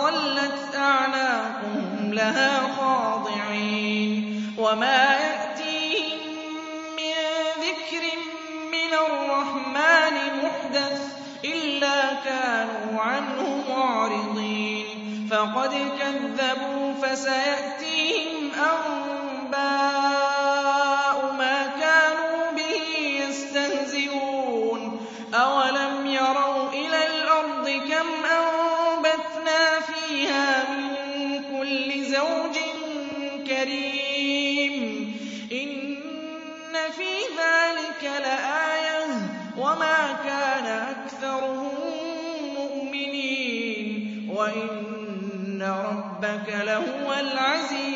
وَظَلَّتْ أَعْنَاقُهُمْ لَهَا خَاضِعِينَ وَمَا يَأْتِيهِم مِّن ذِكْرٍ مِّنَ الرَّحْمَٰنِ مُحْدَثٍ إِلَّا كَانُوا عَنْهُ مُعْرِضِينَ فَقَدْ كَذَّبُوا فَسَيَأْتِيهِمْ أَنبَاءُ كريم. إن في ذلك لآية وما كان أكثرهم مؤمنين. وإن ربك لهو العزيز.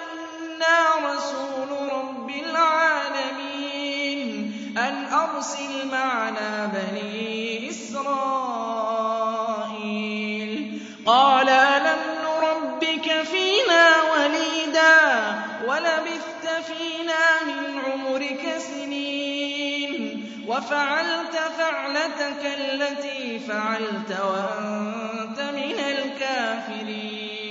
إِنَّا رَسُولُ رَبِّ الْعَالَمِينَ أَنْ أَرْسِلْ مَعَنَا بَنِي إِسْرَائِيلَ. قَالَ أَلَمْ نُرَبِّكَ فِينَا وَلِيدًا؟ وَلَبِثْتَ فِينَا مِنْ عُمُرِكَ سِنِينَ. وَفَعَلْتَ فَعْلَتَكَ الَّتِي فَعَلْتَ وَأَنْتَ مِنَ الْكَافِرِينَ.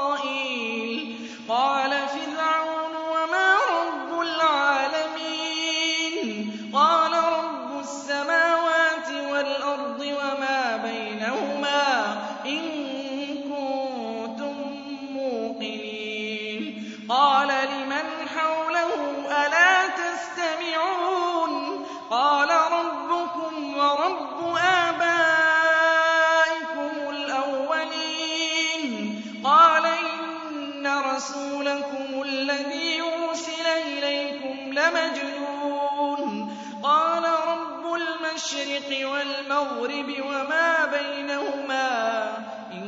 رَبَّكُمُ الَّذِي أُرْسِلَ إِلَيْكُمْ لَمَجْنُونٌ. قَالَ رَبُّ الْمَشْرِقِ وَالْمَغْرِبِ وَمَا بَيْنَهُمَا إِن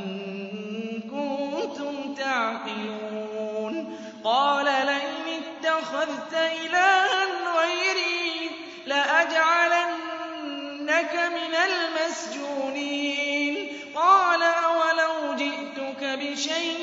كُنتُمْ تَعْقِلُونَ. قَالَ لَئِنِ اتَّخَذْتَ إِلَٰهًا غَيْرِي لَأَجْعَلَنَّكَ مِنَ الْمَسْجُونِينَ. قَالَ أَوَلَوْ جِئْتُكَ بِشَيْءٍ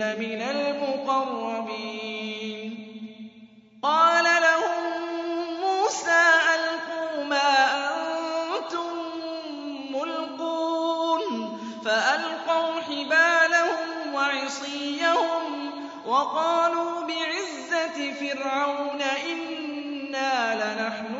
لَمِنَ الْمُقَرَّبِينَ. قَالَ لَهُم مُّوسَىٰ أَلْقُوا مَا أَنتُم مُّلْقُونَ. فَأَلْقَوْا حِبَالَهُمْ وَعِصِيَّهُمْ وَقَالُوا بِعِزَّةِ فِرْعَوْنَ إِنَّا لَنَحْنُ